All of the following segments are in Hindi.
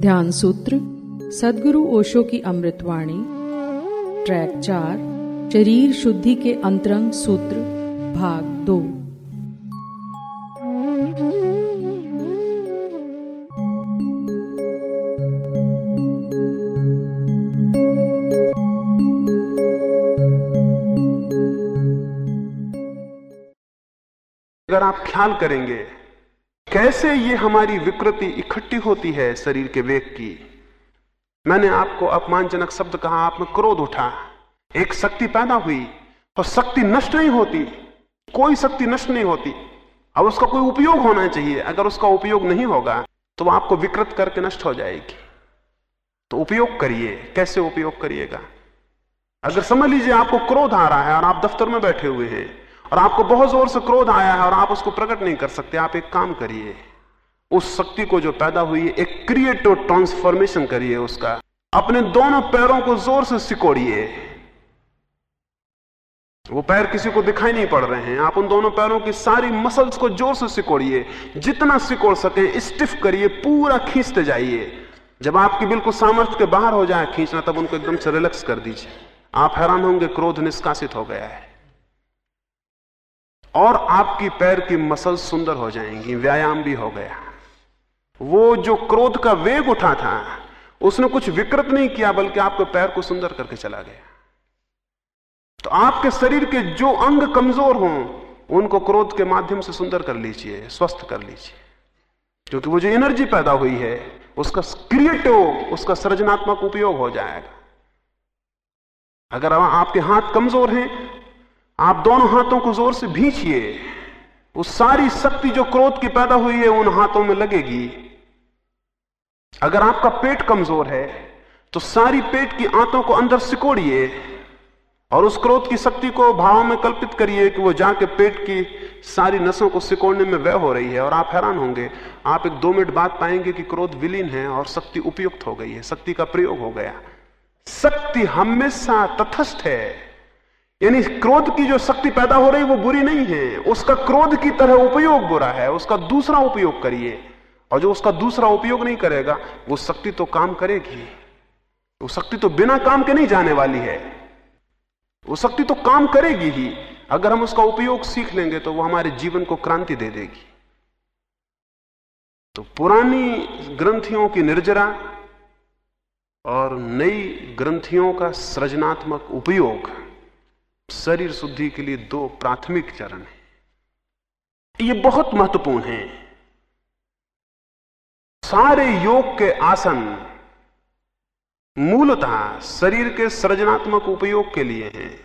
ध्यान सूत्र सदगुरु ओशो की अमृतवाणी ट्रैक चार। शरीर शुद्धि के अंतरंग सूत्र, भाग दो। अगर आप ख्याल करेंगे, कैसे ये हमारी विकृति इकट्ठी होती है शरीर के वेग की? मैंने आपको अपमानजनक शब्द कहा, आप में क्रोध उठा। एक शक्ति पैदा हुई और शक्ति नष्ट नहीं होती, कोई शक्ति नष्ट नहीं होती। अब उसका कोई उपयोग होना चाहिए। अगर उसका उपयोग नहीं होगा तो वह आपको विकृत करके नष्ट हो जाएगी। तो उपयोग करिए। कैसे उपयोग करिएगा? अगर समझ लीजिए आपको क्रोध आ रहा है और आप दफ्तर में बैठे हुए हैं, और आपको बहुत ज़ोर से क्रोध आया है और आप उसको प्रकट नहीं कर सकते, आप एक काम करिए। उस शक्ति को जो पैदा हुई है एक क्रिएटिव ट्रांसफॉर्मेशन करिए उसका। अपने दोनों पैरों को ज़ोर से सिकोड़िए। वो पैर किसी को दिखाई नहीं पड़ रहे हैं। आप उन दोनों पैरों की सारी मसल्स को ज़ोर से सिकोड़िए। जितना सिकोड़ सके स्टिफ करिए, पूरा खींचते जाइए। जब आपकी बिल्कुल सामर्थ्य के बाहर हो जाए खींचना, तब उनको एकदम से रिलैक्स कर दीजिए। आप हैरान होंगे, क्रोध निष्कासित हो गया है। और आपकी पैर की मसल सुंदर हो जाएँगी, व्यायाम भी हो गया। वो जो क्रोध का वेग उठा था, उसने कुछ विकृत नहीं किया, बल्कि आपके पैर को सुंदर करके चला गया। तो आपके शरीर के जो अंग कमज़ोर हों, उनको क्रोध के माध्यम से सुंदर कर लीजिए, स्वस्थ कर लीजिए। क्योंकि वो जो एनर्जी पैदा हुई है, उसका क्रिएटिव, उसका सृजनात्मक उपयोग हो जाएगा। अगर आपके हाथ कमज़ोर हैं, आप दोनों हाथों को ज़ोर से भींचिए, वो सारी शक्ति जो क्रोध की पैदा हुई है, उन हाथों में लगेगी। अगर आपका पेट कमज़ोर है तो सारी पेट की आंतों को अंदर सिकोड़िए। और उस क्रोध की शक्ति को भाव में कल्पित करिए कि वो जाके पेट की सारी नसों को सिकोड़ने में व्यय हो रही है और आप हैरान होंगे। आप एक दो मिनट बाद पाएँगे कि क्रोध विलीन है और शक्ति उपयुक्त हो गई है, शक्ति का प्रयोग हो गया। शक्ति हमेशा तथस्थ है। यानी क्रोध की जो शक्ति पैदा हो रही वो बुरी नहीं है। उसका क्रोध की तरह उपयोग बुरा है, उसका दूसरा उपयोग करिए। और जो उसका दूसरा उपयोग नहीं करेगा, वो शक्ति तो काम करेगी। वो शक्ति तो बिना काम के नहीं जाने वाली है। वो शक्ति तो काम करेगी ही। अगर हम उसका उपयोग सीख लेंगे तो वो हमारे जीवन को क्रांति दे देगी। तो पुरानी ग्रंथियों की निर्जरा और नई ग्रंथियों का सृजनात्मक उपयोग शरीर शुद्धि के लिए दो प्राथमिक चरण है। ये बहुत महत्वपूर्ण है। सारे योग के आसन मूलतः शरीर के सृजनात्मक उपयोग के लिए हैं।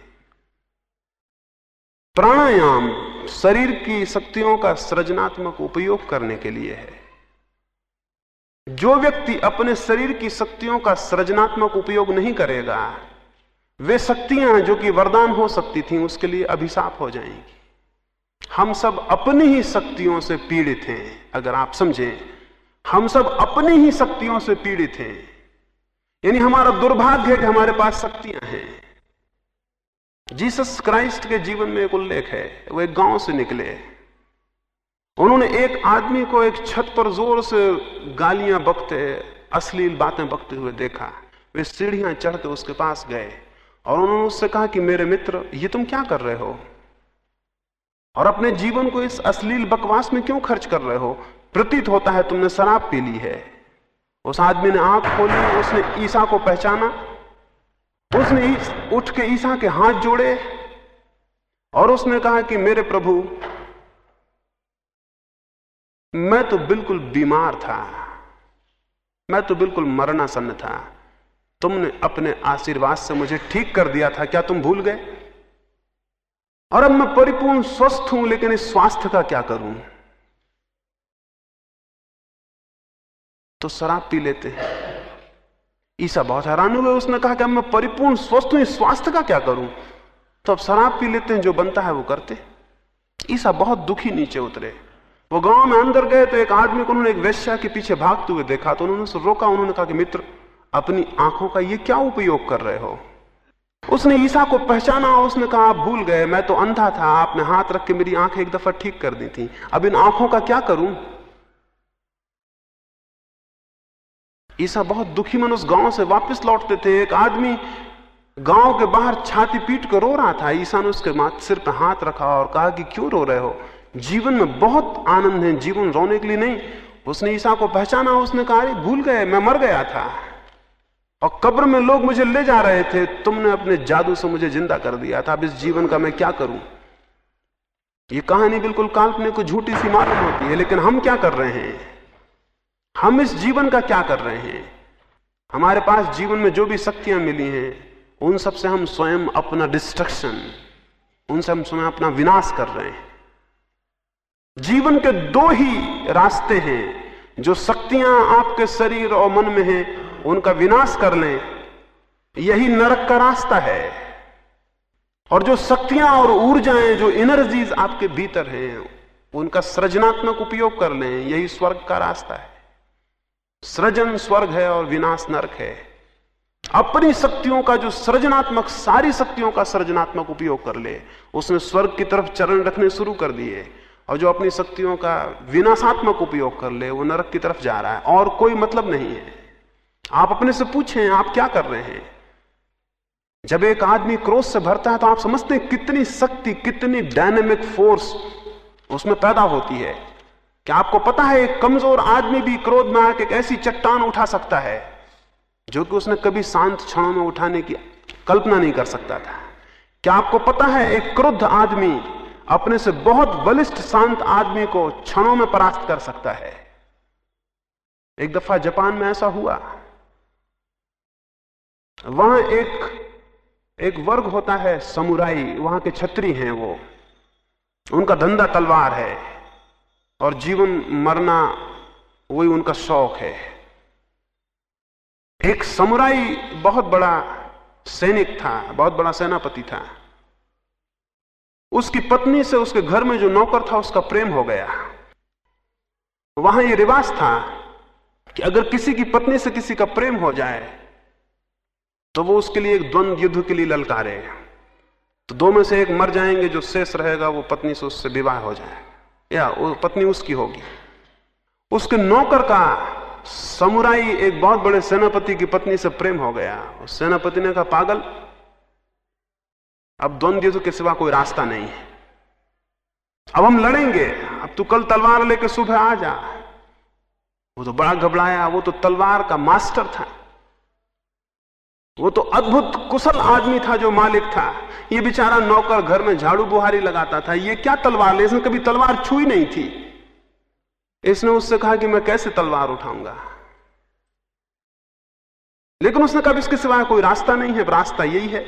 प्राणायाम शरीर की शक्तियों का सृजनात्मक उपयोग करने के लिए है। जो व्यक्ति अपने शरीर की शक्तियों का सृजनात्मक उपयोग नहीं करेगा, वे शक्तियाँ जो कि वरदान हो सकती थी, उसके लिए अभिशाप हो जाएँगी। हम सब अपनी ही शक्तियों से पीड़ित हैं, अगर आप समझें। हम सब अपनी ही शक्तियों से पीड़ित हैं। यानी हमारा दुर्भाग्य है कि हमारे पास शक्तियाँ हैं। जीसस क्राइस्ट के जीवन में एक उल्लेख है, वो एक गाँव से निकले उन्होंने एक आदमी को एक छत पर ज़ोर से गालियाँ बकते, अश्लील बातें बकते हुए देखा। वे सीढ़ियाँ चढ़ते उसके पास गए और उन्होंने उससे कहा कि मेरे मित्र, ये तुम क्या कर रहे हो? और अपने जीवन को इस अश्लील बकवास में क्यों खर्च कर रहे हो? प्रतीत होता है तुमने शराब पी ली है। उस आदमी ने आँख खोली, उसने ईसा को पहचाना। उसने उठ के ईसा के हाथ जोड़े और उसने कहा कि मेरे प्रभु, मैं तो बिल्कुल बीमार था। मैं तो बिल्कुल मरणासन्न था। तुमने अपने आशीर्वाद से मुझे ठीक कर दिया था। क्या तुम भूल गए? और अब मैं परिपूर्ण स्वस्थ हूँ, लेकिन इस स्वास्थ्य का क्या करूँ? तो शराब पी लेते हैं। ईसा बहुत हैरान हुए उसने कहा कि अब मैं परिपूर्ण स्वस्थ हूँ स्वास्थ्य का क्या करूँ? तो अब शराब पी लेते हैं, जो बनता है वो करते ईसा बहुत दुखी नीचे उतरे। वो गाँव में अंदर गए तो एक आदमी को उन्होंने एक वैश्या के पीछे भागते हुए देखा। तो उन्होंने उसे रोका। उन्होंने कहा कि, मित्र, अपनी आँखों का ये क्या उपयोग कर रहे हो? उसने ईसा को पहचाना और उसने कहा, आप भूल गए। मैं तो अंधा था। आपने हाथ रख के मेरी आँखें एक दफ़ा ठीक कर दी थी। अब इन आँखों का क्या करूँ? ईसा बहुत दुखी मन उस गाँव से वापस लौटते थे। एक आदमी गाँव के बाहर छाती पीट कर रो रहा था। ईसा ने उसके माथ सिर पर हाथ रखा और कहा कि क्यों रो रहे हो? जीवन में बहुत आनंद है, जीवन रोने के लिए नहीं। उसने ईसा को पहचाना, उसने कहा, अरे, भूल गए, मैं मर गया था। और कब्र में लोग मुझे ले जा रहे थे। तुमने अपने जादू से मुझे ज़िंदा कर दिया था। अब इस जीवन का मैं क्या करूँ? ये कहानी बिल्कुल काल्पनिक को झूठी सी मालूम होती है, लेकिन हम क्या कर रहे हैं? हम इस जीवन का क्या कर रहे हैं? हमारे पास जीवन में जो भी शक्तियाँ मिली हैं, उन सबसे हम स्वयं अपना डिस्ट्रक्शन उनसे हम स्वयं अपना विनाश कर रहे हैं। जीवन के दो ही रास्ते हैं, जो शक्तियाँ आपके शरीर और मन में हैं, उनका विनाश कर लें। यही नरक का रास्ता है। और जो शक्तियाँ और ऊर्जाएँ, जो एनर्जीज आपके भीतर हैं, उनका सृजनात्मक उपयोग कर लें, यही स्वर्ग का रास्ता है। सृजन स्वर्ग है और विनाश नरक है। अपनी शक्तियों का जो सृजनात्मक, सारी शक्तियों का सृजनात्मक उपयोग कर ले, उसने स्वर्ग की तरफ़ चरण रखने शुरू कर दिए। और जो अपनी शक्तियों का विनाशात्मक उपयोग कर ले, वो नरक की तरफ़ जा रहा है। और कोई मतलब नहीं है। आप अपने से पूछें, आप क्या कर रहे हैं? जब एक आदमी क्रोध से भरता है तो आप समझते हैं कितनी शक्ति, कितनी डायनेमिक फोर्स उसमें पैदा होती है। क्या आपको पता है, एक कमज़ोर आदमी भी क्रोध में आकर एक ऐसी चट्टान उठा सकता है, जो कि उसने कभी शांत क्षणों में उठाने की कल्पना नहीं कर सकता था। क्या आपको पता है, एक क्रुद्ध आदमी अपने से बहुत बलिष्ठ शांत आदमी को क्षणों में परास्त कर सकता है? एक दफ़ा जापान में ऐसा हुआ। वहाँ एक एक वर्ग होता है, समुराई, वहाँ के छत्री हैं वो। उनका धंधा तलवार है। और जीवन मरना वही उनका शौक है। एक समुराई बहुत बड़ा सैनिक था, बहुत बड़ा सेनापति था। उसकी पत्नी से उसके घर में जो नौकर था, उसका प्रेम हो गया। वहाँ यह रिवाज था कि अगर किसी की पत्नी से किसी का प्रेम हो जाए तो वो उसके लिए एक द्वंद युद्ध के लिए ललकारे। तो दो में से एक मर जाएँगे, जो शेष रहेगा, वो पत्नी से उससे विवाह हो जाए। या वो पत्नी उसकी होगी। उसके नौकर का समुराई एक बहुत बड़े सेनापति की पत्नी से प्रेम हो गया। उस सेनापति ने कहा, पागल, अब द्वंद युद्ध के सिवा कोई रास्ता नहीं है। अब हम लड़ेंगे। अब तू कल तलवार लेके सुबह आ जा। वो तो बड़ा घबराया। वो तो तलवार का मास्टर था। वो तो अद्भुत कुशल आदमी था जो मालिक था। ये बेचारा नौकर घर में झाड़ू बुहारी लगाता था। ये क्या तलवार ले इसने कभी तलवार छुई नहीं थी। इसने उससे कहा कि मैं कैसे तलवार उठाऊँगा? लेकिन उसने कहा, इसके सिवाय कोई रास्ता नहीं है। रास्ता यही है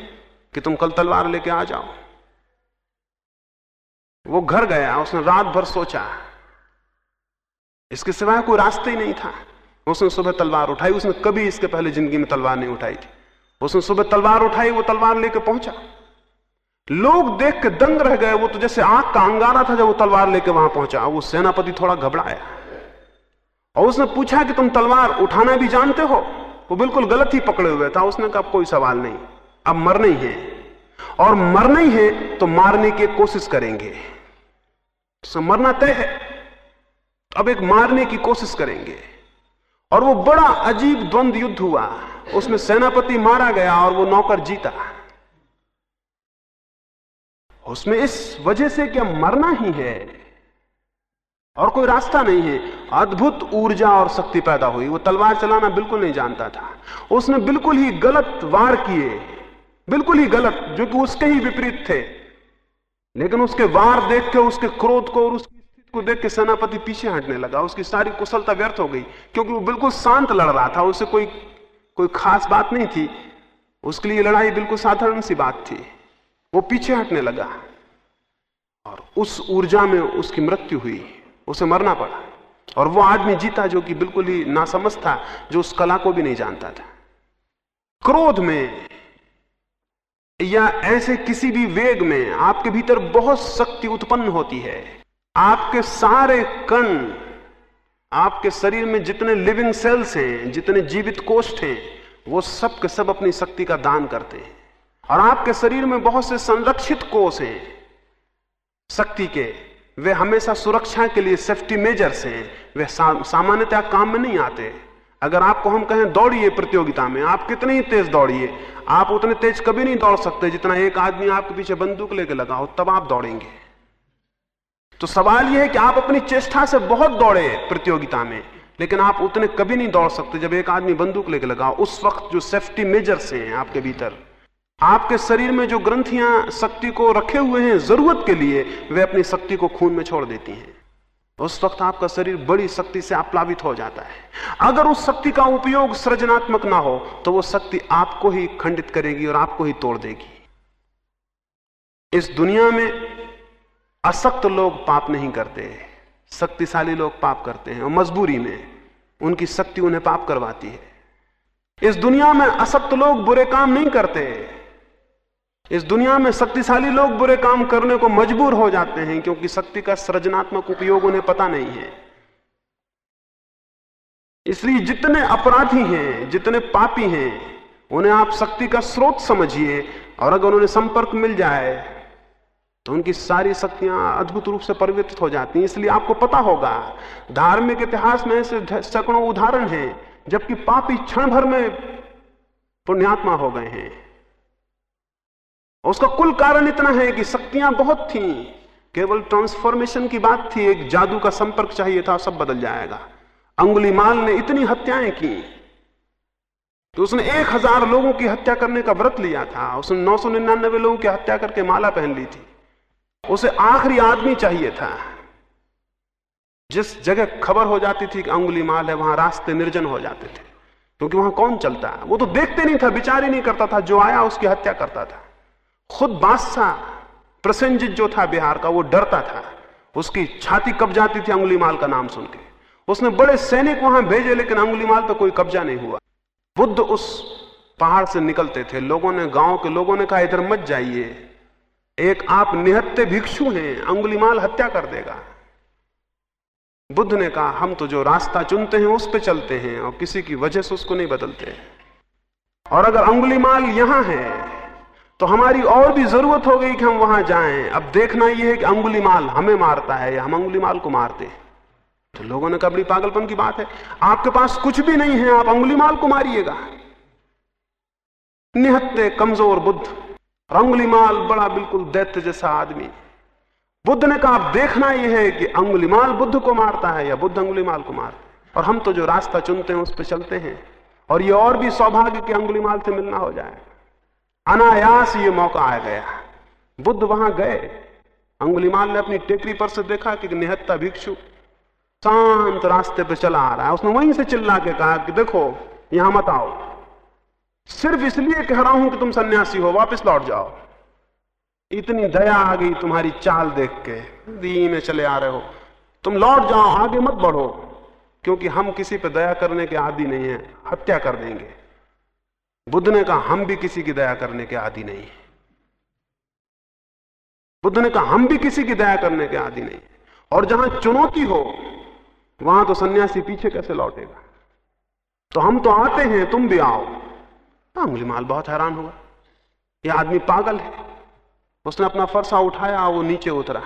कि तुम कल तलवार लेके आ जाओ। वो घर गया, उसने रात भर सोचा। इसके सिवाय कोई रास्ता ही नहीं था। उसने सुबह तलवार उठाई, उसने कभी इसके पहले ज़िंदगी में तलवार नहीं उठाई थी। उसने सुबह तलवार उठाई, वो तलवार लेके पहुँचा। लोग देख के दंग रह गए, वो तो जैसे आँख का अंगारा था जब वो तलवार लेके वहाँ पहुँचा। वो सेनापति थोड़ा घबराया। और उसने पूछा कि तुम तलवार उठाना भी जानते हो? वो बिल्कुल गलत ही पकड़े हुए था। उसने कहा कोई सवाल नहीं। अब मरना ही है। और मरना ही है तो मारने की कोशिश करेंगे। तो मरना तय है अब एक मारने की कोशिश करेंगे। और वो बड़ा अजीब द्वंद युद्ध हुआ। उसमें सेनापति मारा गया और वो नौकर जीता। उसमें इस वजह से क्या मरना ही है और कोई रास्ता नहीं है, अद्भुत ऊर्जा और शक्ति पैदा हुई। वो तलवार चलाना बिल्कुल नहीं जानता था। उसने बिल्कुल ही गलत वार किए, बिल्कुल ही गलत, जो कि उसके ही विपरीत थे। लेकिन उसके वार देख के, उसके क्रोध को और उसकी स्थिति को देख के सेनापति पीछे हटने लगा। उसकी सारी कुशलता व्यर्थ हो गई, क्योंकि वो बिल्कुल शांत लड़ रहा था। उसे कोई कोई खास बात नहीं थी। उसके लिए लड़ाई बिल्कुल साधारण सी बात थी। वो पीछे हटने लगा और उस ऊर्जा में उसकी मृत्यु हुई। उसे मरना पड़ा और वो आदमी जीता जो कि बिल्कुल ही नासमझ था, जो उस कला को भी नहीं जानता था। क्रोध में या ऐसे किसी भी वेग में आपके भीतर बहुत शक्ति उत्पन्न होती है। आपके सारे कण आपके शरीर में जितने लिविंग सेल्स हैं जितने जीवित कोष्ठ हैं वो सब के सब अपनी शक्ति का दान करते हैं। और आपके शरीर में बहुत से संरक्षित कोष हैं। शक्ति के वे हमेशा सुरक्षा के लिए सेफ्टी मेजर्स हैं। वे सा, सामान्यतः काम में नहीं आते। अगर आपको हम कहें दौड़िए प्रतियोगिता में आप कितने ही तेज दौड़िए आप उतने तेज कभी नहीं दौड़ सकते जितना एक आदमी आपके पीछे बंदूक लेके लगा हो तब आप दौड़ेंगे। तो सवाल यह है कि आप अपनी चेष्टा से बहुत दौड़े प्रतियोगिता में, लेकिन आप उतने कभी नहीं दौड़ सकते जब एक आदमी बंदूक लेके लगा। उस वक्त जो सेफ्टी मेजर्स हैं आपके भीतर, आपके शरीर में जो ग्रंथियाँ शक्ति को रखे हुए हैं ज़रूरत के लिए, वे अपनी शक्ति को खून में छोड़ देती हैं। उस वक्त आपका शरीर बड़ी शक्ति से आप्लावित हो जाता है। अगर उस शक्ति का उपयोग सृजनात्मक ना हो तो वो शक्ति आपको ही खंडित करेगी और आपको ही तोड़ देगी। इस दुनिया में असक्त लोग पाप नहीं करते शक्तिशाली लोग पाप करते हैं और मजबूरी में उनकी शक्ति उन्हें पाप करवाती है। इस दुनिया में असक्त लोग बुरे काम नहीं करते। इस दुनिया में शक्तिशाली लोग बुरे काम करने को मजबूर हो जाते हैं क्योंकि शक्ति का सृजनात्मक उपयोग उन्हें पता नहीं है। इसलिए जितने अपराधी हैं, जितने पापी हैं, उन्हें आप शक्ति का स्रोत समझिए और अगर उन्हें संपर्क मिल जाए तो उनकी सारी शक्तियाँ अद्भुत रूप से परिवर्तित हो जाती हैं। इसलिए आपको पता होगा, धार्मिक इतिहास में ऐसे सैकड़ों उदाहरण हैं, जबकि पापी क्षण भर में पुण्यात्मा हो गए हैं। उसका कुल कारण इतना है कि शक्तियाँ बहुत थी। केवल ट्रांसफॉर्मेशन की बात थी, एक जादू का संपर्क चाहिए था, सब बदल जाएगा। अंगुली माल ने इतनी हत्याएँ की। तो उसने एक हज़ार लोगों की हत्या करने का व्रत लिया था। उसने नौ सौ निन्यानबे लोगों की हत्या करके माला पहन ली थी। उसे आखिरी आदमी चाहिए था। जिस जगह खबर हो जाती थी कि अंगुली माल है, वहाँ रास्ते निर्जन हो जाते थे। क्योंकि वहाँ कौन चलता? है वो तो देखते नहीं था विचार ही नहीं करता था, जो आया उसकी हत्या करता था। खुद बादशाह प्रसेंजित जो था बिहार का, वो डरता था। उसकी छाती कब जाती थी अंगुली माल का नाम सुन के? उसने बड़े सैनिक वहाँ भेजे, लेकिन अंगुली माल पर कोई कब्जा नहीं हुआ। बुद्ध उस पहाड़ से निकलते थे। लोगों ने, गाँव के लोगों ने कहा, इधर मत जाइए। एक आप निहत्ते भिक्षु हैं, अंगुलीमाल हत्या कर देगा। बुद्ध ने कहा, हम तो जो रास्ता चुनते हैं, उस पर चलते हैं, और किसी की वजह से उसको नहीं बदलते और अगर अंगुलीमाल यहाँ है तो हमारी और भी ज़रूरत हो गई कि हम वहाँ जाएँ। अब देखना यह है कि अंगुली माल हमें मारता है या हम अंगुली माल को मारते हैं। तो लोगों ने कहा, बड़ी पागलपन की बात है। आपके पास कुछ भी नहीं है, आप अंगुली माल को मारिएगा। निहत्ते कमज़ोर बुद्ध अंगुली माल बड़ा बिल्कुल दैत्य जैसा आदमी बुद्ध ने कहा, आप देखना यह है कि अंगुलीमाल बुद्ध को मारता है या बुद्ध अंगुलीमाल को मारता है। और हम तो जो रास्ता चुनते हैं, उस पर चलते हैं। और ये और भी सौभाग्य कि अंगुलीमाल से मिलना हो जाए। अनायास ये मौका आ गया। बुद्ध वहाँ गए। अंगुलीमाल ने अपनी टेकरी पर से देखा कि निहत्ता भिक्षु शांत रास्ते पर चला आ रहा है। उसने वहीं से चिल्ला के कहा कि, देखो, यहाँ मत आओ। सिर्फ़ इसलिए कह रहा हूँ कि तुम सन्यासी हो, वापस लौट जाओ। इतनी दया आ गई तुम्हारी चाल देख के दी में चले आ रहे हो। तुम लौट जाओ, आगे मत बढ़ो, क्योंकि हम किसी पर दया करने के आदि नहीं है, हत्या कर देंगे। बुद्ध ने कहा, हम भी किसी की दया करने के आदि नहीं है। बुद्ध ने कहा, हम भी किसी की दया करने के आदि नहीं और जहाँ चुनौती हो, वहाँ तो सन्यासी पीछे कैसे लौटेगा? तो हम तो आते हैं, तुम भी आओ। अंगुली माल, बहुत हैरान हुआ। यह आदमी पागल है। उसने अपना फरसा उठाया वो नीचे उतरा।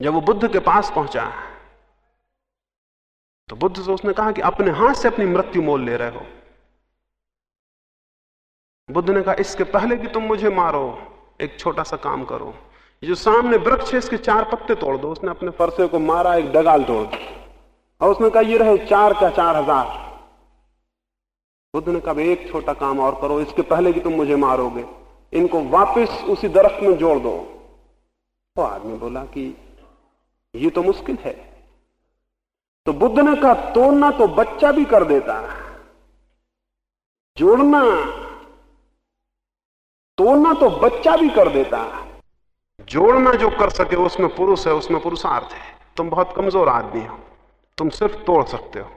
जब वो बुद्ध के पास पहुँचा तो बुद्ध से उसने कहा कि अपने हाथ से अपनी मृत्यु मोल ले रहे हो। बुद्ध ने कहा, इसके पहले कि तुम मुझे मारो, एक छोटा सा काम करो। जो सामने वृक्ष है, इसके चार पत्ते तोड़ दो। उसने अपने फरसे को मारा, एक डगाल तोड़ दी। और उसने कहा, ये रहे चार का चार हज़ार। बुद्ध ने कहा एक छोटा काम और करो, इसके पहले कि तुम मुझे मारोगे, इनको वापस उसी दरख्त में जोड़ दो। वो आदमी बोला कि, ये तो मुश्किल है। तो बुद्ध ने कहा, तोड़ना तो बच्चा भी कर देता जोड़ना, तोड़ना तो बच्चा भी कर देता जोड़ना जो कर सके, उसमें पुरुष है, उसमें पुरुषार्थ है। तुम बहुत कमज़ोर आदमी हो। तुम सिर्फ़ तोड़ सकते हो।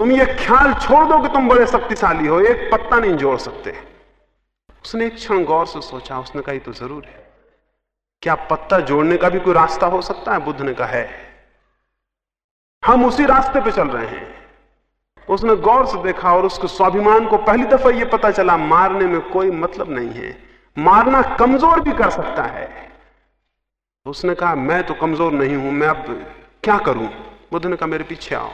तुम ये ख्याल छोड़ दो कि तुम बड़े शक्तिशाली हो, एक पत्ता नहीं जोड़ सकते। उसने एक क्षण गौर से सोचा, उसने कहा तो ज़रूर है। क्या पत्ता जोड़ने का भी कोई रास्ता हो सकता है? बुद्ध ने कहा, है। हम उसी रास्ते पे चल रहे हैं। उसने गौर से देखा और उसके स्वाभिमान को पहली दफ़ा यह पता चला, मारने में कोई मतलब नहीं है। मारना कमज़ोर भी कर सकता है। उसने कहा, मैं तो कमज़ोर नहीं हूँ, मैं अब क्या करूँ? बुद्ध ने कहा, मेरे पीछे आओ।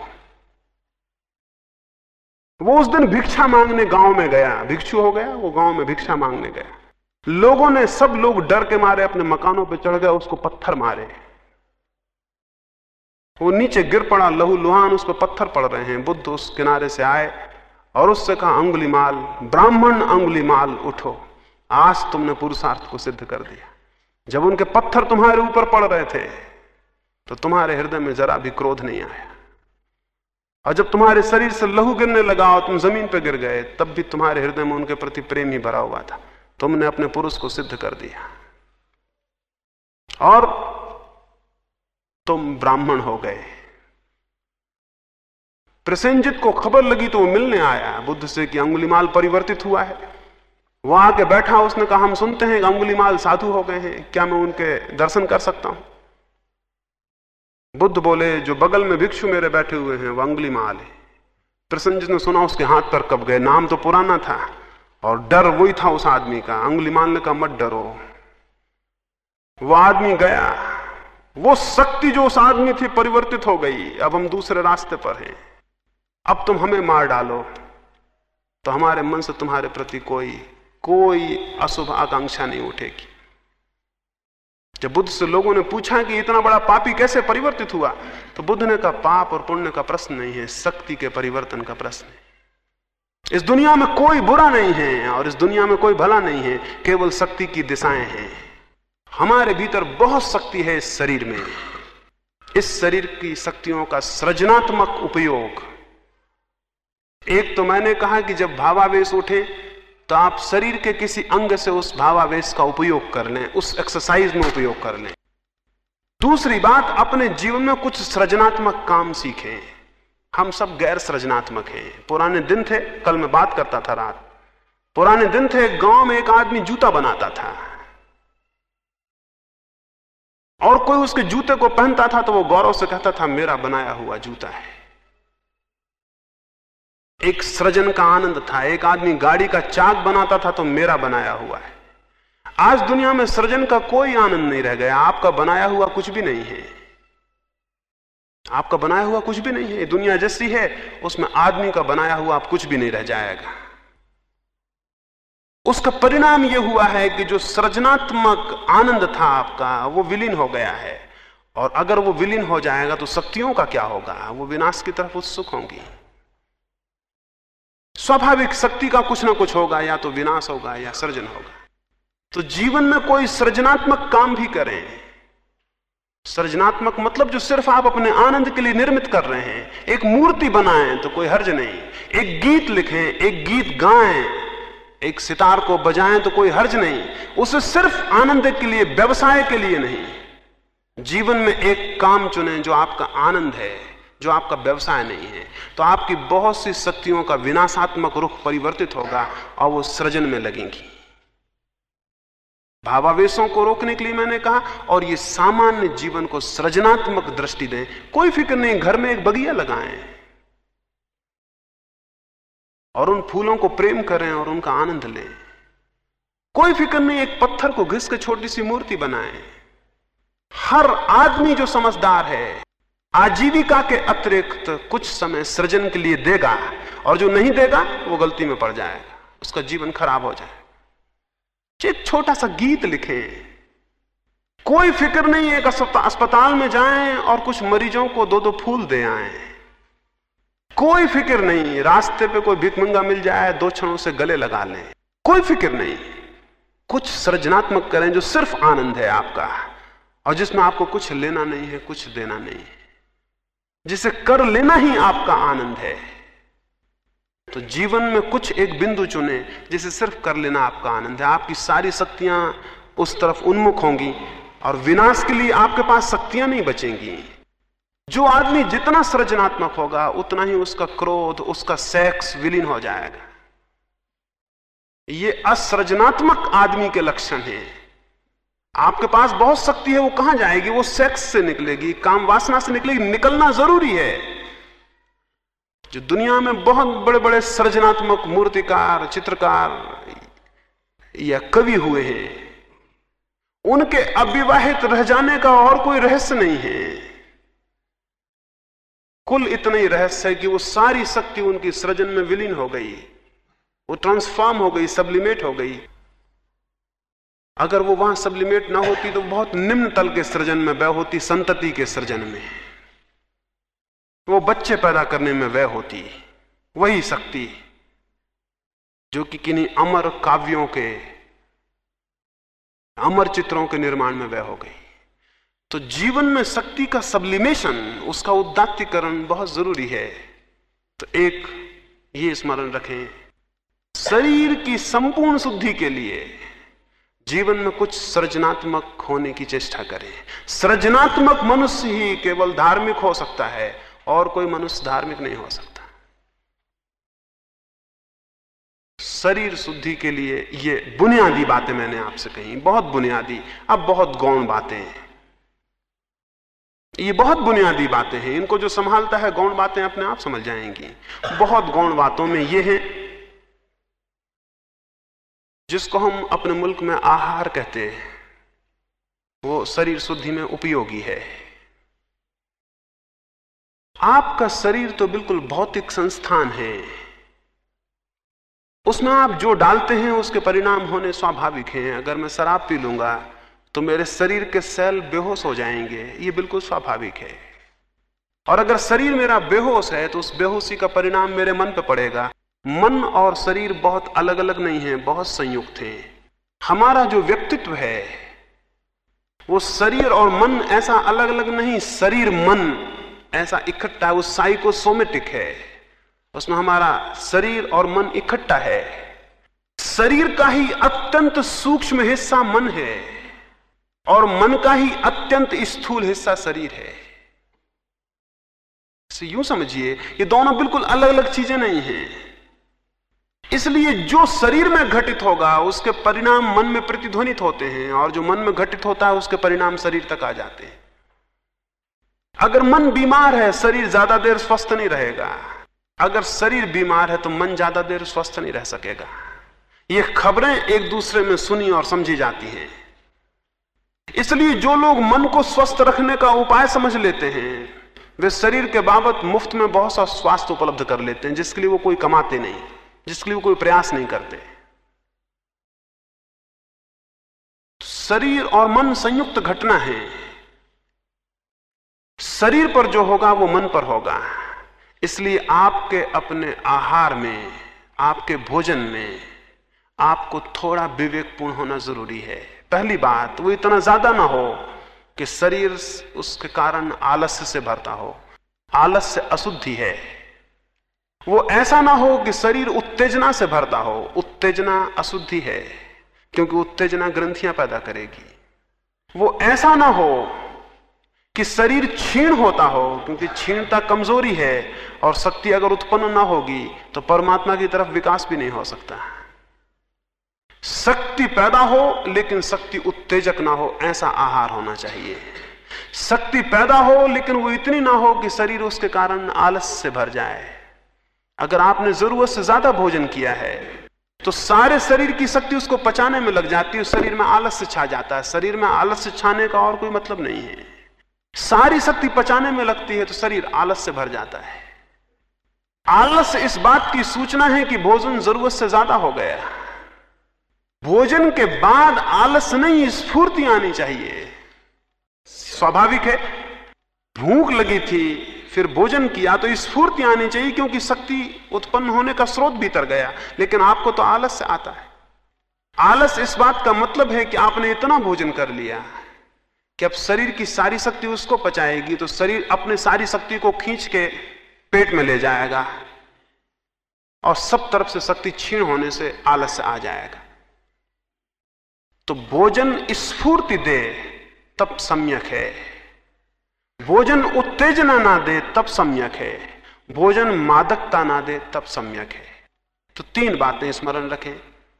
वो उस दिन भिक्षा मांगने गाँव में गया। भिक्षु हो गया, वो गाँव में भिक्षा मांगने गया। लोगों ने सब लोग डर के मारे, अपने मकानों पर चढ़ गए, उसको पत्थर मारे। वो नीचे गिर पड़ा, लहू लुहान उस पर पत्थर पड़ रहे हैं। बुद्ध उस किनारे से आए और उससे कहा, अंगुली माल, ब्राह्मण अंगुली माल, उठो। आज तुमने पुरुषार्थ को सिद्ध कर दिया। जब उनके पत्थर तुम्हारे ऊपर पड़ रहे थे तो तुम्हारे हृदय में जरा भी क्रोध नहीं आया। और जब तुम्हारे शरीर से लहू गिरने लगा और तुम ज़मीन पर गिर गए, तब भी तुम्हारे हृदय में उनके प्रति प्रेम ही भरा हुआ था। तुमने अपने पुरुष को सिद्ध कर दिया। और तुम ब्राह्मण हो गए। प्रसेंजित को खबर लगी तो वो मिलने आया। बुद्ध से कि अंगुलीमाल परिवर्तित हुआ है। वो आके बैठा, उसने कहा, हम सुनते हैं अंगुलीमाल साधु हो गए हैं। क्या मैं उनके दर्शन कर सकता हूँ? बुद्ध बोले, जो बगल में भिक्षु मेरे बैठे हुए हैं, वो अंगुलीमाल है। प्रसन्नजित ने सुना, उसके हाथ पर कब गए। नाम तो पुराना था और डर वही था उस आदमी का। अंगुलीमाल ने कहा मत डरो। वो आदमी गया। वो शक्ति जो उस आदमी थी, परिवर्तित हो गई। अब हम दूसरे रास्ते पर हैं। अब तुम हमें मार डालो। तो हमारे मन से तुम्हारे प्रति कोई कोई अशुभ आकांक्षा नहीं उठेगी। जब बुद्ध से लोगों ने पूछा कि इतना बड़ा पापी कैसे परिवर्तित हुआ तो बुद्ध ने कहा, पाप और पुण्य का प्रश्न नहीं है, शक्ति के परिवर्तन का प्रश्न है। इस दुनिया में कोई बुरा नहीं है और इस दुनिया में कोई भला नहीं है, केवल शक्ति की दिशाएँ हैं। हमारे भीतर बहुत शक्ति है इस शरीर में। इस शरीर की शक्तियों का सृजनात्मक उपयोग। एक तो मैंने कहा कि जब भावावेश उठे तो आप शरीर के किसी अंग से उस भावावेश का उपयोग कर लें, उस एक्सरसाइज में उपयोग कर लें। दूसरी बात, अपने जीवन में कुछ सृजनात्मक काम सीखें। हम सब गैर सृजनात्मक हैं। पुराने दिन थे, कल मैं बात करता था रात। पुराने दिन थे, गाँव में एक आदमी जूता बनाता था। और कोई उसके जूते को पहनता था तो वो गौरव से कहता था, मेरा बनाया हुआ जूता है। एक सृजन का आनंद था, एक आदमी गाड़ी का चाक बनाता था तो मेरा बनाया हुआ है। आज दुनिया में सृजन का कोई आनंद नहीं रह गया, आपका बनाया हुआ कुछ भी नहीं है। आपका बनाया हुआ कुछ भी नहीं है दुनिया जैसी है, उसमें आदमी का बनाया हुआ आप कुछ भी नहीं रह जाएगा। उसका परिणाम यह हुआ है कि जो सृजनात्मक आनंद था आपका, वो विलीन हो गया है। और अगर वो विलीन हो जाएगा तो शक्तियों का क्या होगा? वो विनाश की तरफ़ उत्सुक होंगी। स्वाभाविक शक्ति का कुछ ना कुछ होगा, या तो विनाश होगा, या सृजन होगा। तो जीवन में कोई सृजनात्मक काम भी करें। सृजनात्मक मतलब जो सिर्फ़ आप अपने आनंद के लिए निर्मित कर रहे हैं। एक मूर्ति बनाएँ तो कोई हर्ज नहीं। एक गीत लिखें, एक गीत गाएँ, एक सितार को बजाएँ तो कोई हर्ज नहीं। उसे सिर्फ़ आनंद के लिए, व्यवसाय के लिए नहीं। जीवन में एक काम चुने जो आपका आनंद है। जो आपका व्यवसाय नहीं है तो आपकी बहुत सी शक्तियों का विनाशात्मक रुख परिवर्तित होगा और वो सृजन में लगेंगी। भावावेशों को रोकने के लिए मैंने कहा, और ये सामान्य जीवन को सृजनात्मक दृष्टि दें। कोई फ़िक्र नहीं, घर में एक बगिया लगाएँ। और उन फूलों को प्रेम करें और उनका आनंद लें। कोई फ़िक्र नहीं, एक पत्थर को घिस के छोटी सी मूर्ति बनाएँ। हर आदमी जो समझदार है आजीविका के अतिरिक्त कुछ समय सृजन के लिए देगा और जो नहीं देगा, वो गलती में पड़ जाएगा। उसका जीवन खराब हो जाए एक छोटा सा गीत लिखे। कोई फ़िक्र नहीं है अस्पताल में जाएँ और कुछ मरीजों को दो दो फूल दे आए। कोई फ़िक्र नहीं, रास्ते पे कोई भिकमंगा मिल जाए, दो क्षणों से गले लगा लें। कोई फ़िक्र नहीं। कुछ सृजनात्मक करें जो सिर्फ़ आनंद है आपका और जिसमें आपको कुछ लेना नहीं है, कुछ देना नहीं है। जिसे कर लेना ही आपका आनंद है। तो जीवन में कुछ एक बिंदु चुने, जिसे सिर्फ़ कर लेना आपका आनंद है। आपकी सारी शक्तियाँ उस तरफ़ उन्मुख होंगी और विनाश के लिए आपके पास शक्तियाँ नहीं बचेंगी। जो आदमी जितना सृजनात्मक होगा, उतना ही उसका क्रोध, उसका सेक्स विलीन हो जाएगा। ये असृजनात्मक आदमी के लक्षण हैं। आपके पास बहुत शक्ति है, वो कहाँ जाएगी? वो सेक्स से निकलेगी, काम वासना से निकलेगी, निकलना ज़रूरी है। जो दुनिया में बहुत बड़े बड़े सृजनात्मक मूर्तिकार, चित्रकार या कवि हुए हैं, उनके अविवाहित रह जाने का और कोई रहस्य नहीं है। कुल इतना ही रहस्य है कि वो सारी शक्ति उनकी सृजन में विलीन हो गई, वो ट्रांसफॉर्म हो गई सब्लिमेट हो गई। अगर वो वहाँ सब्लिमेट ना होती तो बहुत निम्न तल के सृजन में वह होती, संतति के सृजन में। वो बच्चे पैदा करने में वह होती, वही शक्ति, जो कि किन्हीं अमर काव्यों के, अमर चित्रों के निर्माण में वह हो गई। तो जीवन में शक्ति का सब्लिमेशन उसका उदात्तीकरण बहुत ज़रूरी है। तो एक, ये स्मरण रखें, शरीर की संपूर्ण शुद्धि के लिए जीवन में कुछ सृजनात्मक होने की चेष्टा करें। सृजनात्मक मनुष्य ही केवल धार्मिक हो सकता है और कोई मनुष्य धार्मिक नहीं हो सकता। शरीर शुद्धि के लिए ये बुनियादी बातें मैंने आपसे कही, बहुत बुनियादी, अब बहुत गौण बातें हैं। ये बहुत बुनियादी बातें हैं, इनको जो संभालता है, गौण बातें अपने आप समझ जाएँगी। बहुत गौण बातों में ये है जिसको हम अपने मुल्क में आहार कहते हैं, वो शरीर शुद्धि में उपयोगी है। आपका शरीर तो बिल्कुल भौतिक संस्थान है। उसमें आप जो डालते हैं, उसके परिणाम होने स्वाभाविक हैं। अगर मैं शराब पी लूँगा तो मेरे शरीर के सेल बेहोश हो जाएँगे। ये बिल्कुल स्वाभाविक है। और अगर शरीर मेरा बेहोश है तो उस बेहोशी का परिणाम मेरे मन पर पड़ेगा। मन और शरीर बहुत अलग अलग नहीं है, बहुत संयुक्त है। हमारा जो व्यक्तित्व है, वो शरीर और मन ऐसा अलग अलग नहीं, शरीर मन ऐसा इकट्ठा है वो साइकोसोमेटिक है। उसमें हमारा शरीर और मन इकट्ठा है। शरीर का ही अत्यंत सूक्ष्म हिस्सा मन है, और मन का ही अत्यंत स्थूल हिस्सा शरीर है। यूँ समझिए, ये दोनों बिल्कुल अलग अलग चीज़ें नहीं हैं। इसलिए जो शरीर में घटित होगा, उसके परिणाम मन में प्रतिध्वनित होते हैं, और जो मन में घटित होता है, उसके परिणाम शरीर तक आ जाते हैं। अगर मन बीमार है, शरीर ज़्यादा देर स्वस्थ नहीं रहेगा। अगर शरीर बीमार है तो मन ज़्यादा देर स्वस्थ नहीं रह सकेगा। ये खबरें एक दूसरे में सुनी और समझी जाती हैं। इसलिए जो लोग मन को स्वस्थ रखने का उपाय समझ लेते हैं, वे शरीर के बाबत मुफ़्त में बहुत सा स्वास्थ्य उपलब्ध कर लेते हैं, जिसके लिए वो कोई कमाते नहीं। जिसके लिए कोई प्रयास नहीं करते। शरीर और मन संयुक्त घटना है। शरीर पर जो होगा, वो मन पर होगा। इसलिए आपके अपने आहार में, आपके भोजन में, आपको थोड़ा विवेकपूर्ण होना ज़रूरी है। पहली बात, वो इतना ज़्यादा ना हो कि शरीर उसके कारण आलस्य से भरता हो। आलस्य अशुद्धि है। वो ऐसा ना हो कि शरीर उत्तेजना से भरता हो। उत्तेजना अशुद्धि है, क्योंकि उत्तेजना ग्रंथियाँ पैदा करेगी। वो ऐसा ना हो कि शरीर क्षीण होता हो, क्योंकि क्षीणता कमज़ोरी है और शक्ति अगर उत्पन्न ना होगी तो परमात्मा की तरफ़ विकास भी नहीं हो सकता। शक्ति पैदा हो, लेकिन शक्ति उत्तेजक ना हो, ऐसा आहार होना चाहिए। शक्ति पैदा हो, लेकिन वो इतनी ना हो कि शरीर उसके कारण आलस से भर जाए। अगर आपने ज़रूरत से ज़्यादा भोजन किया है तो सारे शरीर की शक्ति उसको पचाने में लग जाती है शरीर में आलस्य छा जाता है। शरीर में आलस्य छाने का और कोई मतलब नहीं है। सारी शक्ति पचाने में लगती है तो शरीर आलस से भर जाता है। आलस्य इस बात की सूचना है कि भोजन ज़रूरत से ज़्यादा हो गया। भोजन के बाद आलस्य नहीं, स्फूर्ति आनी चाहिए। स्वाभाविक है, भूख लगी थी फिर भोजन किया तो स्फूर्ति आनी चाहिए, क्योंकि शक्ति उत्पन्न होने का स्रोत भीतर गया। लेकिन आपको तो आलस आता है। आलस इस बात का मतलब है कि आपने इतना भोजन कर लिया कि अब शरीर की सारी शक्ति उसको पचाएगी तो शरीर अपने सारी शक्ति को खींच के पेट में ले जाएगा और सब तरफ़ से शक्ति छीण होने से आलस आ जाएगा। तो भोजन स्फूर्ति दे, तब सम्यक है। भोजन उत्तेजना ना दे, तब सम्यक है। भोजन मादकता ना दे, तब सम्यक है। तो तीन बातें स्मरण रखें।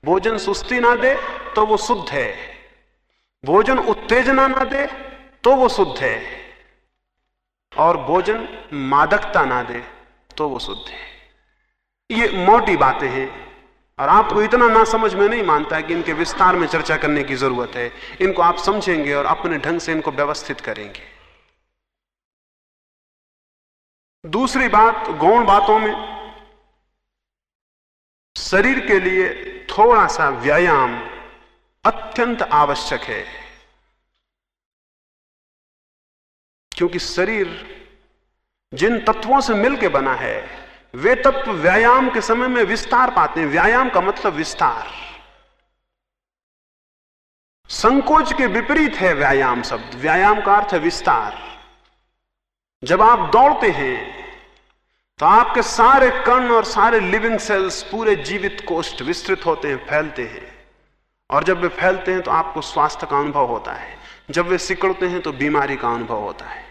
भोजन सुस्ती ना दे तो वो शुद्ध है। भोजन उत्तेजना ना दे तो वो शुद्ध है। और भोजन मादकता ना दे तो वो शुद्ध है। ये मोटी बातें हैं। और आपको इतना ना समझ में नहीं मानता कि इनके विस्तार में चर्चा करने की ज़रूरत है। इनको आप समझेंगे और अपने ढंग से इनको व्यवस्थित करेंगे। दूसरी बात गौण बातों में, शरीर के लिए थोड़ा सा व्यायाम अत्यंत आवश्यक है। क्योंकि शरीर जिन तत्वों से मिलकर बना है, वे तत्व व्यायाम के समय में विस्तार पाते हैं। व्यायाम का मतलब विस्तार। संकोच के विपरीत है व्यायाम शब्द। व्यायाम का अर्थ है विस्तार। जब आप दौड़ते हैं तो आपके सारे कण और सारे लिविंग सेल्स पूरे जीवित कोष्ठ विस्तृत होते हैं, फैलते हैं। और जब वे फैलते हैं तो आपको स्वास्थ्य का अनुभव होता है। जब वे सिकड़ते हैं तो बीमारी का अनुभव होता है।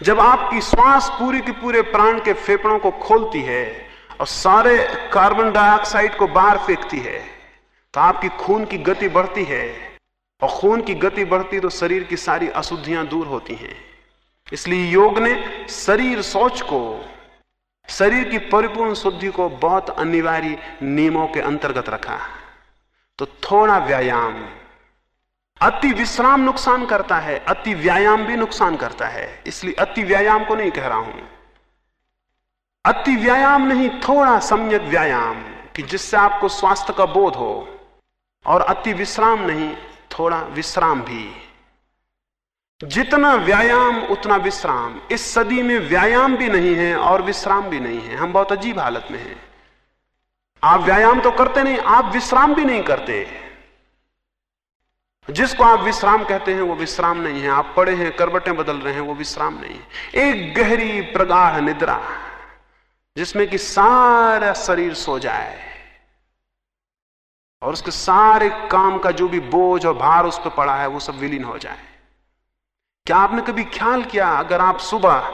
जब आपकी श्वास पूरी के पूरे प्राण के फेफड़ों को खोलती है, और सारे कार्बन डाइऑक्साइड को बाहर फेंकती है तो आपकी खून की गति बढ़ती है। और खून की गति बढ़ती तो शरीर की सारी अशुद्धियाँ दूर होती हैं। इसलिए योग ने शरीर सोच को, शरीर की परिपूर्ण शुद्धि को बहुत अनिवार्य नियमों के अंतर्गत रखा। तो थोड़ा व्यायाम अति विश्राम नुकसान करता है, अति व्यायाम भी नुकसान करता है। इसलिए अति व्यायाम को नहीं कह रहा हूँ। अति व्यायाम नहीं, थोड़ा सम्यक व्यायाम कि जिससे आपको स्वास्थ्य का बोध हो। और अति विश्राम नहीं, थोड़ा विश्राम भी। जितना व्यायाम, उतना विश्राम। इस सदी में व्यायाम भी नहीं है और विश्राम भी नहीं है। हम बहुत अजीब हालत में हैं। आप व्यायाम तो करते नहीं, आप विश्राम भी नहीं करते। जिसको आप विश्राम कहते हैं, वो विश्राम नहीं है। आप पड़े हैं करबटें बदल रहे हैं, वो विश्राम नहीं है। एक गहरी प्रगाढ़ निद्रा, जिसमें कि सारा शरीर सो जाए और उसके सारे काम का जो भी बोझ और भार उस पर पड़ा है, वो सब विलीन हो जाए। क्या आपने कभी ख्याल किया, अगर आप सुबह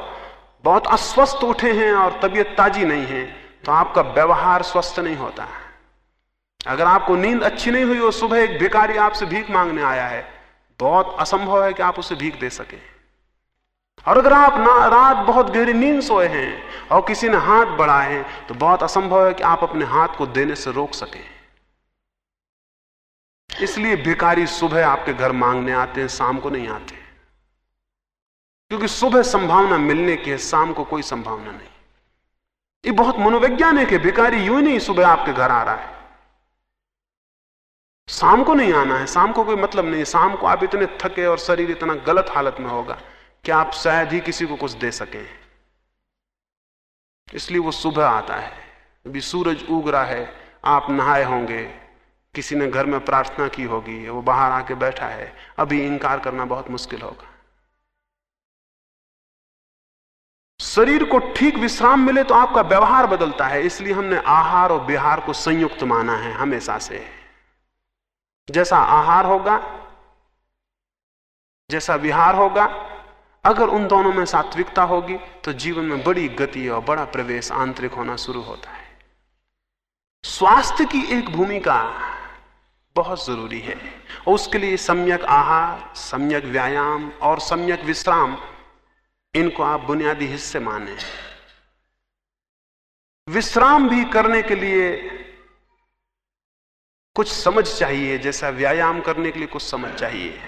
बहुत अस्वस्थ उठे हैं और तबीयत ताजी नहीं है तो आपका व्यवहार स्वस्थ नहीं होता। है अगर आपको नींद अच्छी नहीं हुई और सुबह एक भिकारी आपसे भीख मांगने आया है, बहुत असंभव है कि आप उसे भीख दे सके। और अगर आप ना, रात बहुत गहरी नींद सोए हैं और किसी ने हाथ बढ़ाए हैं तो बहुत असंभव है कि आप अपने हाथ को देने से रोक सकें। इसलिए भिकारी सुबह आपके घर मांगने आते हैं, शाम को नहीं आते। क्योंकि सुबह संभावना मिलने की है शाम को कोई संभावना नहीं। ये बहुत मनोवैज्ञानिक है भिकारी यूँ नहीं सुबह आपके घर आ रहा है। शाम को नहीं आना है, शाम को कोई मतलब नहीं शाम को आप इतने थके और शरीर इतना गलत हालत में होगा कि आप शायद ही किसी को कुछ दे सकें। इसलिए वो सुबह आता है। अभी सूरज उग रहा है, आप नहाए होंगे। किसी ने घर में प्रार्थना की होगी, वो बाहर आके बैठा है। अभी इनकार करना बहुत मुश्किल होगा। शरीर को ठीक विश्राम मिले तो आपका व्यवहार बदलता है, इसलिए हमने आहार और विहार को संयुक्त माना है, हमेशा से। जैसा आहार होगा, जैसा विहार होगा, अगर उन दोनों में सात्विकता होगी तो जीवन में बड़ी गति और बड़ा प्रवेश आंतरिक होना शुरू होता है। स्वास्थ्य की एक भूमिका बहुत ज़रूरी है उसके लिए सम्यक आहार, सम्यक व्यायाम और सम्यक विश्राम इनको आप बुनियादी हिस्से माने। विश्राम भी करने के लिए कुछ समझ चाहिए, जैसा व्यायाम करने के लिए कुछ समझ चाहिए।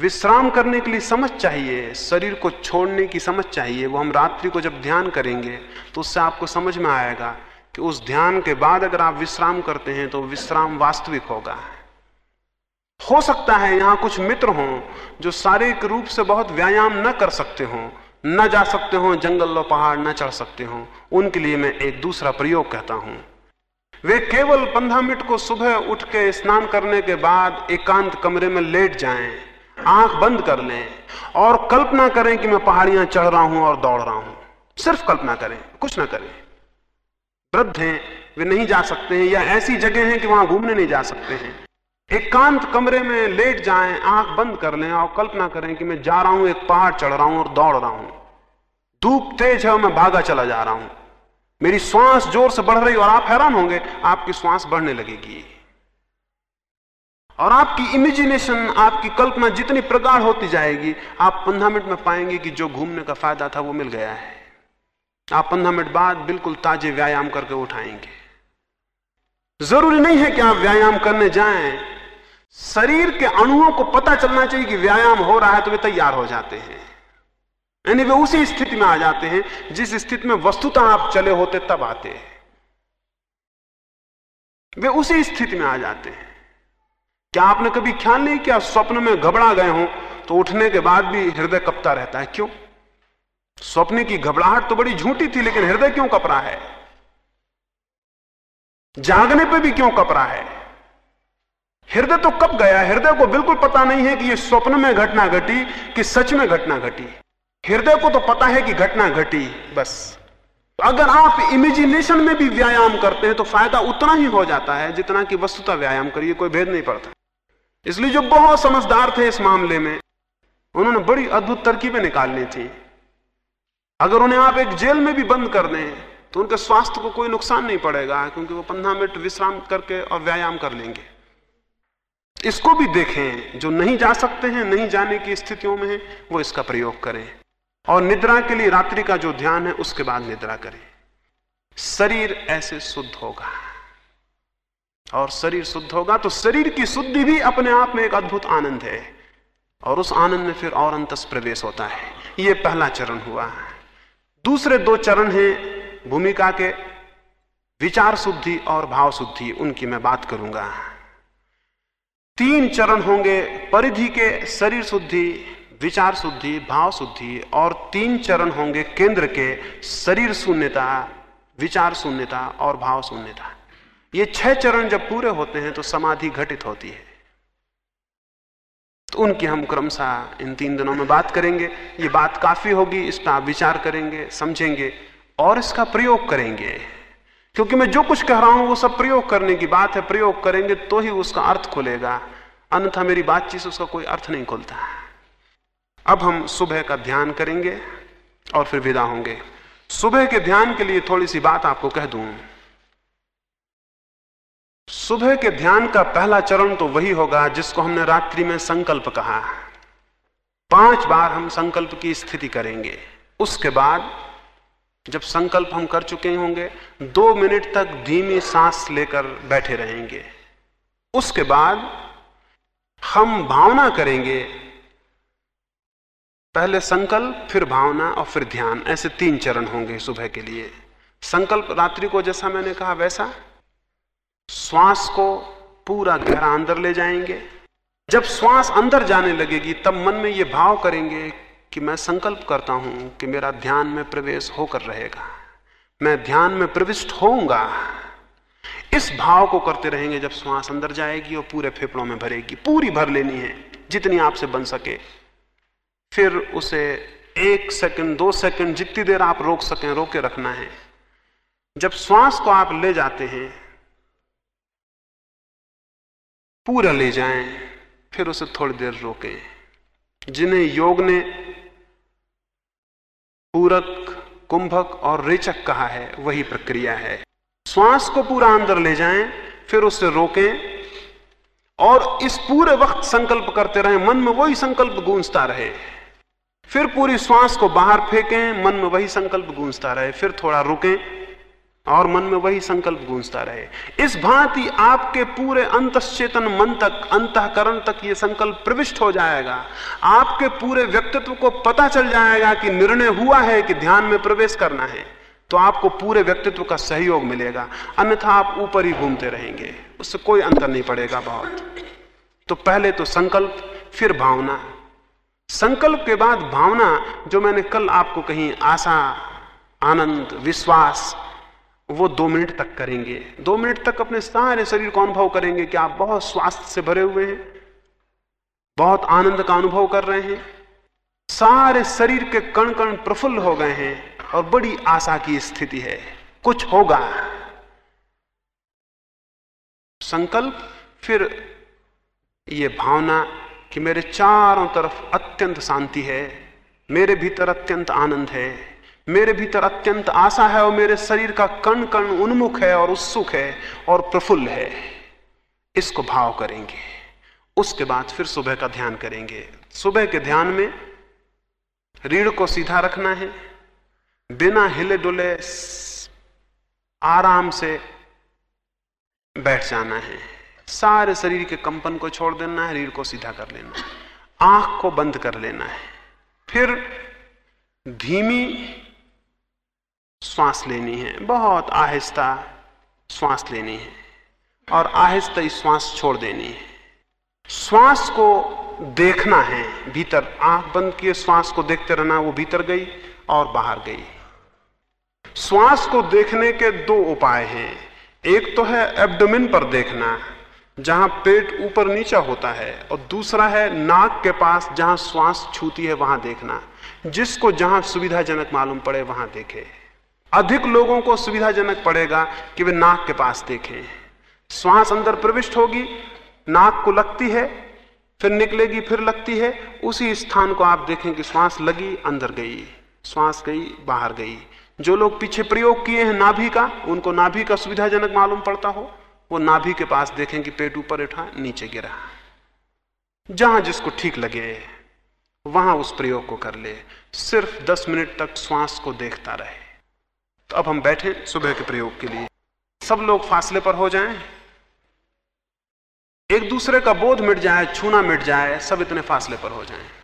विश्राम करने के लिए समझ चाहिए, शरीर को छोड़ने की समझ चाहिए, वो हम रात्रि को जब ध्यान करेंगे तो उससे आपको समझ में आएगा कि उस ध्यान के बाद अगर आप विश्राम करते हैं तो विश्राम वास्तविक होगा। हो सकता है यहाँ कुछ मित्र हों जो शारीरिक रूप से बहुत व्यायाम न कर सकते हों न जा सकते हो जंगल और पहाड़ न चढ़ सकते हो उनके लिए मैं एक दूसरा प्रयोग कहता हूँ। वे केवल पंद्रह मिनट को सुबह उठ के स्नान करने के बाद एकांत कमरे में लेट जाएँ, आँख बंद कर लें और कल्पना करें कि मैं पहाड़ियाँ चढ़ रहा हूँ और दौड़ रहा हूँ। सिर्फ़ कल्पना करें कुछ ना करें। वृद्ध हैं वे नहीं जा सकते हैं या ऐसी जगह हैं कि वहाँ घूमने नहीं जा सकते हैं। एकांत एक कमरे में लेट जाएँ, आँख बंद कर लें और कल्पना करें कि मैं जा रहा हूँ, एक पहाड़ चढ़ रहा हूँ और दौड़ रहा हूँ। धूप तेज है और मैं भागा चला जा रहा हूँ। मेरी श्वास ज़ोर से बढ़ रही और आप हैरान होंगे, आपकी श्वास बढ़ने लगेगी। और आपकी इमेजिनेशन आपकी कल्पना जितनी प्रगाढ़ होती जाएगी, आप पंद्रह मिनट में पाएँगे कि जो घूमने का फ़ायदा था वो मिल गया है। आप पंद्रह मिनट बाद बिल्कुल ताजे व्यायाम करके उठाएँगे। ज़रूरी नहीं है कि आप व्यायाम करने जाएँ शरीर के अणुओं को पता चलना चाहिए कि व्यायाम हो रहा है तो वे तैयार हो जाते हैं। यानी वे उसी स्थिति में आ जाते हैं, जिस स्थिति में वस्तुतः आप चले होते तब आते हैं। वे उसी स्थिति में आ जाते हैं। क्या आपने कभी ख्याल नहीं किया, स्वप्न में घबरा गए हो तो उठने के बाद भी हृदय कपता रहता है? क्यों? स्वप्न की घबराहट तो बड़ी झूठी थी, लेकिन हृदय क्यों कपरा है? जागने पे भी क्यों कपरा है? हृदय तो कब गया हृदय को बिल्कुल पता नहीं है कि यह स्वप्न में घटना घटी कि सच में घटना घटी। हृदय को तो पता है कि घटना घटी, बस। तो अगर आप इमेजिनेशन में भी व्यायाम करते हैं तो फ़ायदा उतना ही हो जाता है जितना कि वस्तुता व्यायाम करिए, कोई भेद नहीं पड़ता। इसलिए जो बहुत समझदार थे इस मामले में, उन्होंने बड़ी अद्भुत तरकीबें निकालनी थी। अगर उन्हें आप एक जेल में भी बंद कर दें तो उनके स्वास्थ्य को कोई नुकसान नहीं पड़ेगा, क्योंकि वो पंद्रह मिनट विश्राम करके और व्यायाम कर लेंगे। इसको भी देखें, जो नहीं जा सकते हैं, नहीं जाने की स्थितियों में है, वो इसका प्रयोग करें। और निद्रा के लिए रात्रि का जो ध्यान है, उसके बाद निद्रा करें। शरीर ऐसे शुद्ध होगा। और शरीर शुद्ध होगा तो शरीर की शुद्धि भी अपने आप में एक अद्भुत आनंद है। और उस आनंद में फिर और अंतस प्रवेश होता है। यह पहला चरण हुआ। दूसरे दो चरण हैं, भूमिका के, विचार शुद्धि और भाव शुद्धि, उनकी मैं बात करूँगा। तीन चरण होंगे, परिधि के शरीर शुद्धि, विचार शुद्धि, भाव शुद्धि, और तीन चरण होंगे केंद्र के शरीर शून्यता, विचार शून्यता और भाव शून्यता। ये छह चरण जब पूरे होते हैं तो समाधि घटित होती है। तो उनकी हम क्रमशः इन तीन दिनों में बात करेंगे। ये बात काफ़ी होगी इस पर आप विचार करेंगे, समझेंगे, और इसका प्रयोग करेंगे। क्योंकि मैं जो कुछ कह रहा हूँ वो सब प्रयोग करने की बात है, प्रयोग करेंगे तो ही उसका अर्थ खुलेगा। अन्यथा मेरी बातचीत से उसका कोई अर्थ नहीं खुलता। अब हम सुबह का ध्यान करेंगे और फिर विदा होंगे। सुबह के ध्यान के लिए थोड़ी सी बात आपको कह दूँ। सुबह के ध्यान का पहला चरण तो वही होगा जिसको हमने रात्रि में संकल्प कहा। पाँच बार हम संकल्प की स्थिति करेंगे। उसके बाद जब संकल्प हम कर चुके होंगे, दो मिनट तक धीमी सांस लेकर बैठे रहेंगे। उसके बाद हम भावना करेंगे। पहले संकल्प, फिर भावना और फिर ध्यान, ऐसे तीन चरण होंगे सुबह के लिए। संकल्प रात्रि को जैसा मैंने कहा वैसा। श्वास को पूरा गहरा अंदर ले जाएँगे। जब श्वास अंदर जाने लगेगी, तब मन में यह भाव करेंगे कि मैं संकल्प करता हूँ कि मेरा ध्यान में प्रवेश होकर रहेगा। मैं ध्यान में प्रविष्ट होऊँगा। इस भाव को करते रहेंगे जब श्वास अंदर जाएगी और पूरे फेफड़ों में भरेगी। पूरी भर लेनी है, जितनी आपसे बन सके। फिर उसे एक सेकंड, दो सेकंड, जितनी देर आप रोक सकें, रोके रखना है। जब श्वास को आप ले जाते हैं, पूरा ले जाएँ, फिर उसे थोड़ी देर रोकें। जिन्हें योग ने पूरक, कुंभक और रेचक कहा है? वही प्रक्रिया है। श्वास को पूरा अंदर ले जाएँ, फिर उसे रोकें और इस पूरे वक्त संकल्प करते रहें। मन में वही संकल्प गूंजता रहे। फिर पूरी श्वास को बाहर फेंकें, मन में वही संकल्प गूंजता रहे। फिर थोड़ा रुकें और मन में वही संकल्प गूंजता रहे। इस भांति आपके पूरे अंतचेतन मन तक, अंतकरण तक ये संकल्प प्रविष्ट हो जाएगा। आपके पूरे व्यक्तित्व को पता चल जाएगा कि निर्णय हुआ है कि ध्यान में प्रवेश करना है। तो आपको पूरे व्यक्तित्व का सहयोग मिलेगा। अन्यथा आप ऊपर ही घूमते रहेंगे। उससे कोई अंतर नहीं पड़ेगा बहुत। तो पहले तो संकल्प, फिर भावना। संकल्प के बाद भावना, जो मैंने कल आपको कहीं, आशा, आनंद, विश्वास वो दो मिनट तक करेंगे। दो मिनट तक अपने सारे शरीर को अनुभव करेंगे कि आप बहुत स्वास्थ्य से भरे हुए हैं, बहुत आनंद का अनुभव कर रहे हैं। सारे शरीर के कण कण प्रफुल्ल हो गए हैं और बड़ी आशा की स्थिति है। कुछ होगा। संकल्प, फिर ये भावना कि मेरे चारों तरफ़ अत्यंत शांति है, मेरे भीतर अत्यंत आनंद है। मेरे भीतर अत्यंत आशा है और मेरे शरीर का कण कण उन्मुख है और उत्सुक है और प्रफुल्ल है। इसको भाव करेंगे। उसके बाद फिर सुबह का ध्यान करेंगे। सुबह के ध्यान में रीढ़ को सीधा रखना है। बिना हिले डुले आराम से बैठ जाना है। सारे शरीर के कंपन को छोड़ देना है, रीढ़ को सीधा कर लेना है। आँख को बंद कर लेना है। फिर धीमी श्वास लेनी है। बहुत आहिस्ता श्वास लेनी है और आहिस्ता श्वास छोड़ देनी है। श्वास को देखना है। भीतर आँख बंद किए श्वास को देखते रहना, वो भीतर गई और बाहर गई। श्वास को देखने के दो उपाय हैं। एक तो है एब्डोमिन पर देखना, जहाँ पेट ऊपर नीचा होता है, और दूसरा है नाक के पास जहाँ श्वास छूती है, वहाँ देखना। जिसको जहाँ सुविधाजनक मालूम पड़े, वहाँ देखे। अधिक लोगों को सुविधाजनक पड़ेगा कि वे नाक के पास देखें। श्वास अंदर प्रविष्ट होगी, नाक को लगती है, फिर निकलेगी, फिर लगती है। उसी स्थान को आप देखें कि श्वास लगी, अंदर गई, श्वास गई, बाहर गई। जो लोग पीछे प्रयोग किए हैं नाभि का, उनको नाभि का सुविधाजनक मालूम पड़ता हो। वो नाभि के पास देखें कि पेट ऊपर उठा, नीचे गिरा। जहाँ जिसको ठीक लगे, वहाँ उस प्रयोग को कर ले। सिर्फ़ दस मिनट तक श्वास को देखता रहे। तो अब हम बैठे सुबह के प्रयोग के लिए। सब लोग फासले पर हो जाएँ। एक दूसरे का बोध मिट जाए, छूना मिट जाए, सब इतने फासले पर हो जाएँ।